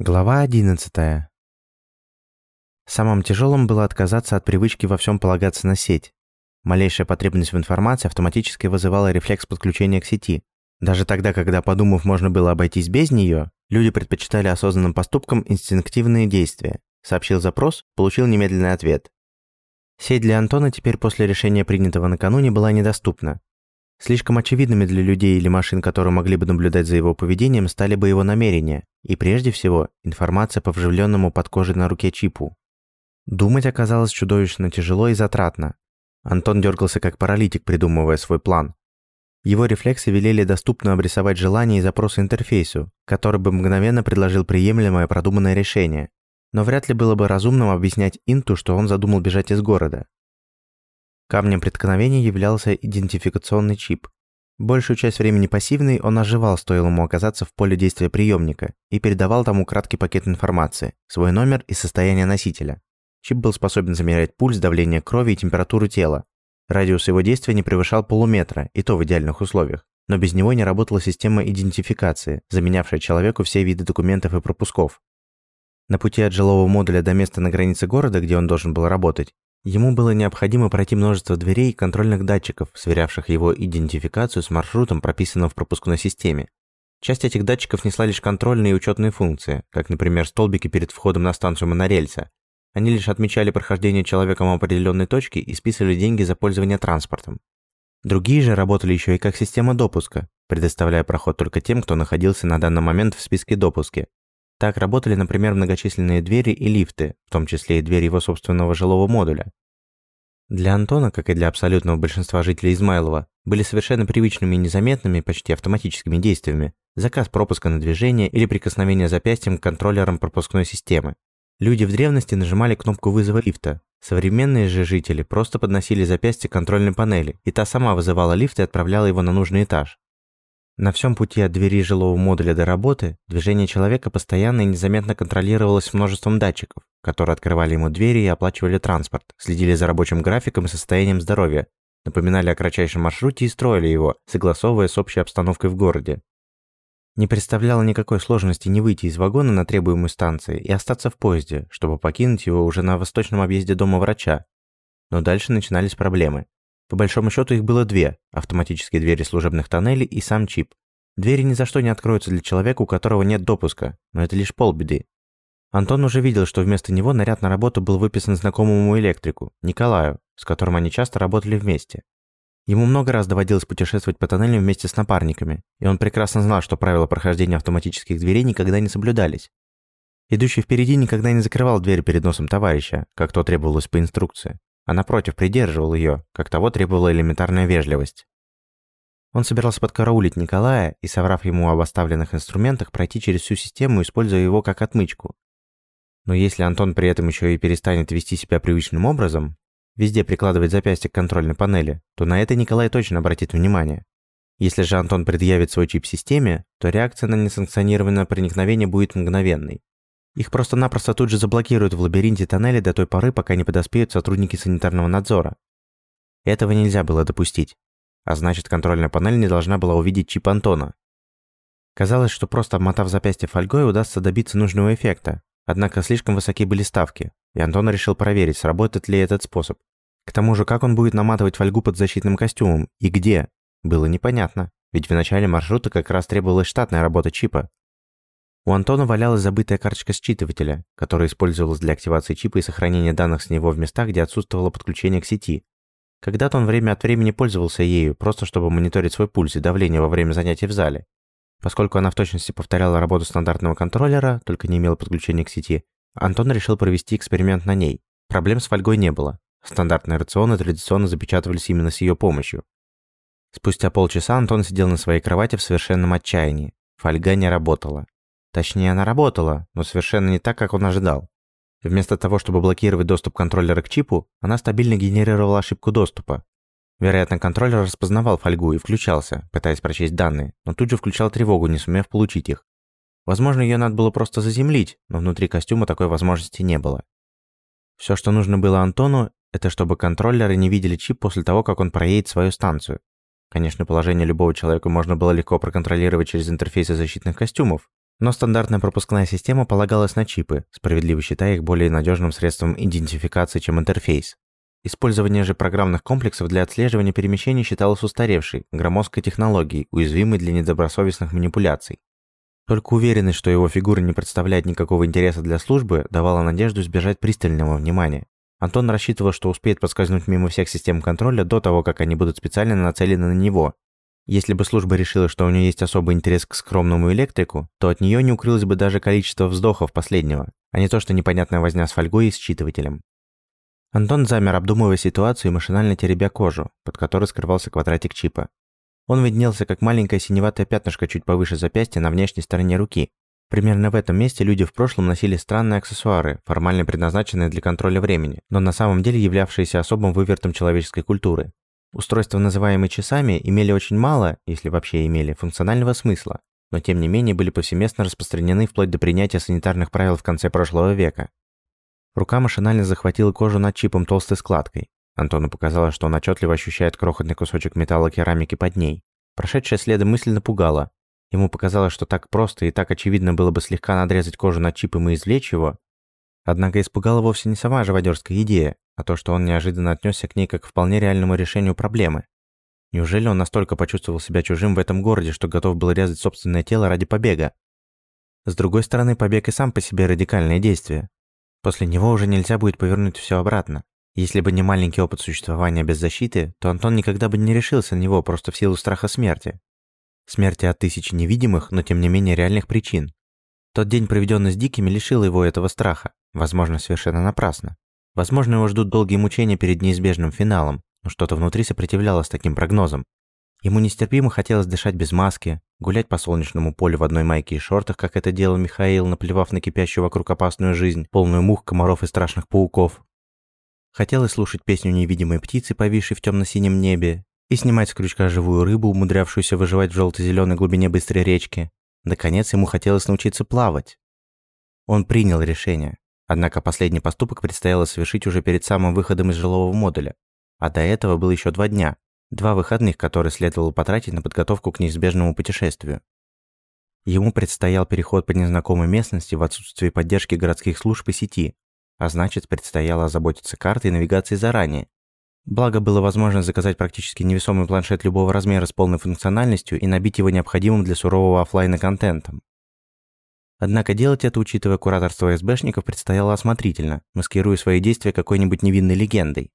Глава 11. Самым тяжелым было отказаться от привычки во всем полагаться на сеть. Малейшая потребность в информации автоматически вызывала рефлекс подключения к сети. Даже тогда, когда, подумав, можно было обойтись без нее, люди предпочитали осознанным поступкам инстинктивные действия. Сообщил запрос, получил немедленный ответ. Сеть для Антона теперь после решения, принятого накануне, была недоступна. Слишком очевидными для людей или машин, которые могли бы наблюдать за его поведением, стали бы его намерения, и прежде всего, информация по вживленному под кожей на руке чипу. Думать оказалось чудовищно тяжело и затратно. Антон дергался как паралитик, придумывая свой план. Его рефлексы велели доступно обрисовать желания и запросы интерфейсу, который бы мгновенно предложил приемлемое продуманное решение. Но вряд ли было бы разумным объяснять Инту, что он задумал бежать из города. Камнем преткновения являлся идентификационный чип. Большую часть времени пассивный он оживал, стоило ему оказаться в поле действия приемника, и передавал тому краткий пакет информации, свой номер и состояние носителя. Чип был способен замерять пульс, давление крови и температуру тела. Радиус его действия не превышал полуметра, и то в идеальных условиях. Но без него не работала система идентификации, заменявшая человеку все виды документов и пропусков. На пути от жилого модуля до места на границе города, где он должен был работать, Ему было необходимо пройти множество дверей и контрольных датчиков, сверявших его идентификацию с маршрутом, прописанным в пропускной системе. Часть этих датчиков несла лишь контрольные и учетные функции, как, например, столбики перед входом на станцию монорельса. Они лишь отмечали прохождение человеком определенной точки и списывали деньги за пользование транспортом. Другие же работали еще и как система допуска, предоставляя проход только тем, кто находился на данный момент в списке допуски, так работали, например, многочисленные двери и лифты, в том числе и дверь его собственного жилого модуля. Для Антона, как и для абсолютного большинства жителей Измайлова, были совершенно привычными и незаметными, почти автоматическими действиями заказ пропуска на движение или прикосновение запястьем к контроллерам пропускной системы. Люди в древности нажимали кнопку вызова лифта. Современные же жители просто подносили запястье к контрольной панели, и та сама вызывала лифт и отправляла его на нужный этаж. На всем пути от двери жилого модуля до работы движение человека постоянно и незаметно контролировалось множеством датчиков, которые открывали ему двери и оплачивали транспорт, следили за рабочим графиком и состоянием здоровья, напоминали о кратчайшем маршруте и строили его, согласовывая с общей обстановкой в городе. Не представляло никакой сложности не выйти из вагона на требуемую станции и остаться в поезде, чтобы покинуть его уже на восточном объезде дома врача. Но дальше начинались проблемы. По большому счету их было две – автоматические двери служебных тоннелей и сам чип. Двери ни за что не откроются для человека, у которого нет допуска, но это лишь полбеды. Антон уже видел, что вместо него наряд на работу был выписан знакомому электрику, Николаю, с которым они часто работали вместе. Ему много раз доводилось путешествовать по тоннелям вместе с напарниками, и он прекрасно знал, что правила прохождения автоматических дверей никогда не соблюдались. Идущий впереди никогда не закрывал дверь перед носом товарища, как то требовалось по инструкции а напротив придерживал ее, как того требовала элементарная вежливость. Он собирался подкараулить Николая и, соврав ему об оставленных инструментах, пройти через всю систему, используя его как отмычку. Но если Антон при этом еще и перестанет вести себя привычным образом, везде прикладывать запястье к контрольной панели, то на это Николай точно обратит внимание. Если же Антон предъявит свой чип системе, то реакция на несанкционированное проникновение будет мгновенной. Их просто-напросто тут же заблокируют в лабиринте тоннеля до той поры, пока не подоспеют сотрудники санитарного надзора. Этого нельзя было допустить. А значит, контрольная панель не должна была увидеть чип Антона. Казалось, что просто обмотав запястье фольгой удастся добиться нужного эффекта. Однако слишком высоки были ставки, и Антон решил проверить, сработает ли этот способ. К тому же, как он будет наматывать фольгу под защитным костюмом и где, было непонятно. Ведь в начале маршрута как раз требовалась штатная работа чипа, у Антона валялась забытая карточка считывателя, которая использовалась для активации чипа и сохранения данных с него в местах, где отсутствовало подключение к сети. Когда-то он время от времени пользовался ею, просто чтобы мониторить свой пульс и давление во время занятий в зале. Поскольку она в точности повторяла работу стандартного контроллера, только не имела подключения к сети, Антон решил провести эксперимент на ней. Проблем с фольгой не было. Стандартные рационы традиционно запечатывались именно с ее помощью. Спустя полчаса Антон сидел на своей кровати в совершенном отчаянии. Фольга не работала. Точнее, она работала, но совершенно не так, как он ожидал. Вместо того, чтобы блокировать доступ контроллера к чипу, она стабильно генерировала ошибку доступа. Вероятно, контроллер распознавал фольгу и включался, пытаясь прочесть данные, но тут же включал тревогу, не сумев получить их. Возможно, ее надо было просто заземлить, но внутри костюма такой возможности не было. Все, что нужно было Антону, это чтобы контроллеры не видели чип после того, как он проедет свою станцию. Конечно, положение любого человека можно было легко проконтролировать через интерфейсы защитных костюмов, Но стандартная пропускная система полагалась на чипы, справедливо считая их более надежным средством идентификации, чем интерфейс. Использование же программных комплексов для отслеживания перемещений считалось устаревшей, громоздкой технологией, уязвимой для недобросовестных манипуляций. Только уверенность, что его фигура не представляет никакого интереса для службы, давала надежду избежать пристального внимания. Антон рассчитывал, что успеет проскользнуть мимо всех систем контроля до того, как они будут специально нацелены на него. Если бы служба решила, что у нее есть особый интерес к скромному электрику, то от нее не укрылось бы даже количество вздохов последнего, а не то, что непонятная возня с фольгой и считывателем. Антон замер, обдумывая ситуацию и машинально теребя кожу, под которой скрывался квадратик чипа. Он виднелся как маленькое синеватое пятнышко чуть повыше запястья на внешней стороне руки. Примерно в этом месте люди в прошлом носили странные аксессуары, формально предназначенные для контроля времени, но на самом деле являвшиеся особым вывертом человеческой культуры. Устройства, называемые часами, имели очень мало, если вообще имели, функционального смысла, но тем не менее были повсеместно распространены вплоть до принятия санитарных правил в конце прошлого века. Рука машинально захватила кожу над чипом толстой складкой. Антону показалось, что он отчетливо ощущает крохотный кусочек металла керамики под ней. Прошедшая следом мысль напугала. Ему показалось, что так просто и так очевидно было бы слегка надрезать кожу над чипом и извлечь его. Однако испугала вовсе не сама живодерская идея, а то, что он неожиданно отнесся к ней как к вполне реальному решению проблемы. Неужели он настолько почувствовал себя чужим в этом городе, что готов был резать собственное тело ради побега? С другой стороны, побег и сам по себе радикальное действие. После него уже нельзя будет повернуть все обратно. Если бы не маленький опыт существования без защиты, то Антон никогда бы не решился на него просто в силу страха смерти. Смерти от тысяч невидимых, но тем не менее реальных причин. Тот день, проведенный с Дикими, лишил его этого страха, возможно, совершенно напрасно. Возможно, его ждут долгие мучения перед неизбежным финалом, но что-то внутри сопротивлялось таким прогнозам. Ему нестерпимо хотелось дышать без маски, гулять по солнечному полю в одной майке и шортах, как это делал Михаил, наплевав на кипящую вокруг опасную жизнь, полную мух, комаров и страшных пауков. Хотелось слушать песню невидимой птицы, повисшей в темно-синем небе, и снимать с крючка живую рыбу, умудрявшуюся выживать в желто-зеленой глубине быстрой речки. Наконец, ему хотелось научиться плавать. Он принял решение. Однако последний поступок предстояло совершить уже перед самым выходом из жилого модуля. А до этого было еще два дня, Два выходных, которые следовало потратить на подготовку к неизбежному путешествию. Ему предстоял переход по незнакомой местности в отсутствие поддержки городских служб и сети, а значит, предстояло озаботиться картой и навигацией заранее. Благо, было возможно заказать практически невесомый планшет любого размера с полной функциональностью и набить его необходимым для сурового офлайна контентом. Однако делать это, учитывая кураторство СБшников, предстояло осмотрительно, маскируя свои действия какой-нибудь невинной легендой.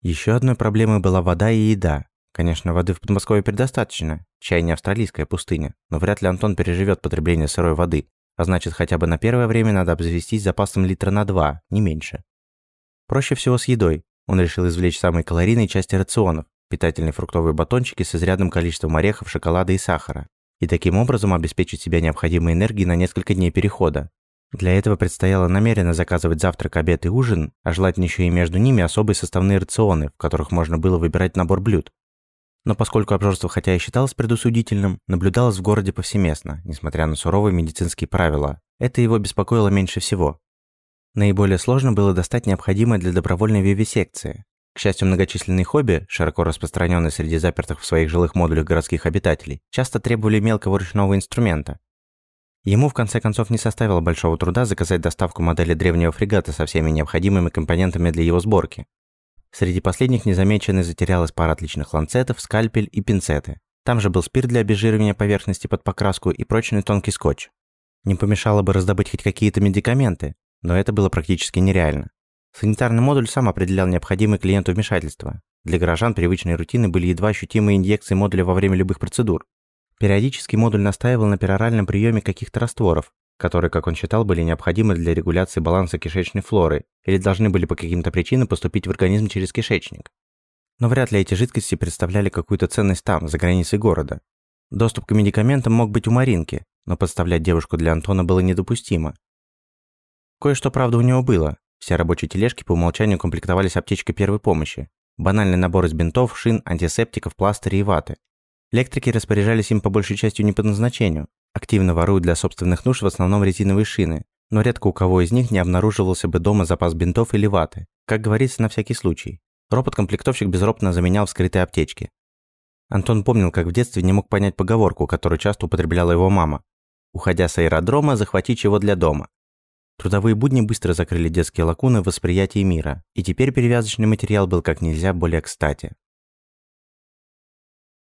Еще одной проблемой была вода и еда. Конечно, воды в Подмосковье предостаточно, чай не австралийская пустыня, но вряд ли Антон переживет потребление сырой воды, а значит, хотя бы на первое время надо обзавестись запасом литра на два, не меньше. Проще всего с едой. Он решил извлечь самые калорийные части рационов, питательные фруктовые батончики с изрядным количеством орехов, шоколада и сахара, и таким образом обеспечить себя необходимой энергией на несколько дней перехода. Для этого предстояло намеренно заказывать завтрак, обед и ужин, а желательно еще и между ними особые составные рационы, в которых можно было выбирать набор блюд. Но поскольку обжорство хотя и считалось предусудительным, наблюдалось в городе повсеместно, несмотря на суровые медицинские правила. Это его беспокоило меньше всего. Наиболее сложно было достать необходимое для добровольной вивисекции. К счастью, многочисленные хобби, широко распространенные среди запертых в своих жилых модулях городских обитателей, часто требовали мелкого ручного инструмента, Ему в конце концов не составило большого труда заказать доставку модели древнего фрегата со всеми необходимыми компонентами для его сборки. Среди последних незамеченной затерялась пара отличных ланцетов, скальпель и пинцеты. Там же был спирт для обезжиривания поверхности под покраску и прочный тонкий скотч. Не помешало бы раздобыть хоть какие-то медикаменты, но это было практически нереально. Санитарный модуль сам определял необходимые клиенту вмешательства. Для горожан привычной рутины были едва ощутимые инъекции модуля во время любых процедур. Периодически модуль настаивал на пероральном приеме каких-то растворов, которые, как он считал, были необходимы для регуляции баланса кишечной флоры или должны были по каким-то причинам поступить в организм через кишечник. Но вряд ли эти жидкости представляли какую-то ценность там, за границей города. Доступ к медикаментам мог быть у Маринки, но подставлять девушку для Антона было недопустимо. Кое-что, правда, у него было. Все рабочие тележки по умолчанию комплектовались аптечкой первой помощи. Банальный набор из бинтов, шин, антисептиков, пластырей и ваты. Электрики распоряжались им по большей частью не по назначению. Активно воруют для собственных нужд в основном резиновые шины, но редко у кого из них не обнаруживался бы дома запас бинтов или ваты. Как говорится, на всякий случай. Робот-комплектовщик безропотно заменял вскрытые аптечки. Антон помнил, как в детстве не мог понять поговорку, которую часто употребляла его мама. уходя с аэродрома, захватить его для дома. Трудовые будни быстро закрыли детские лакуны в восприятии мира, и теперь перевязочный материал был как нельзя более кстати.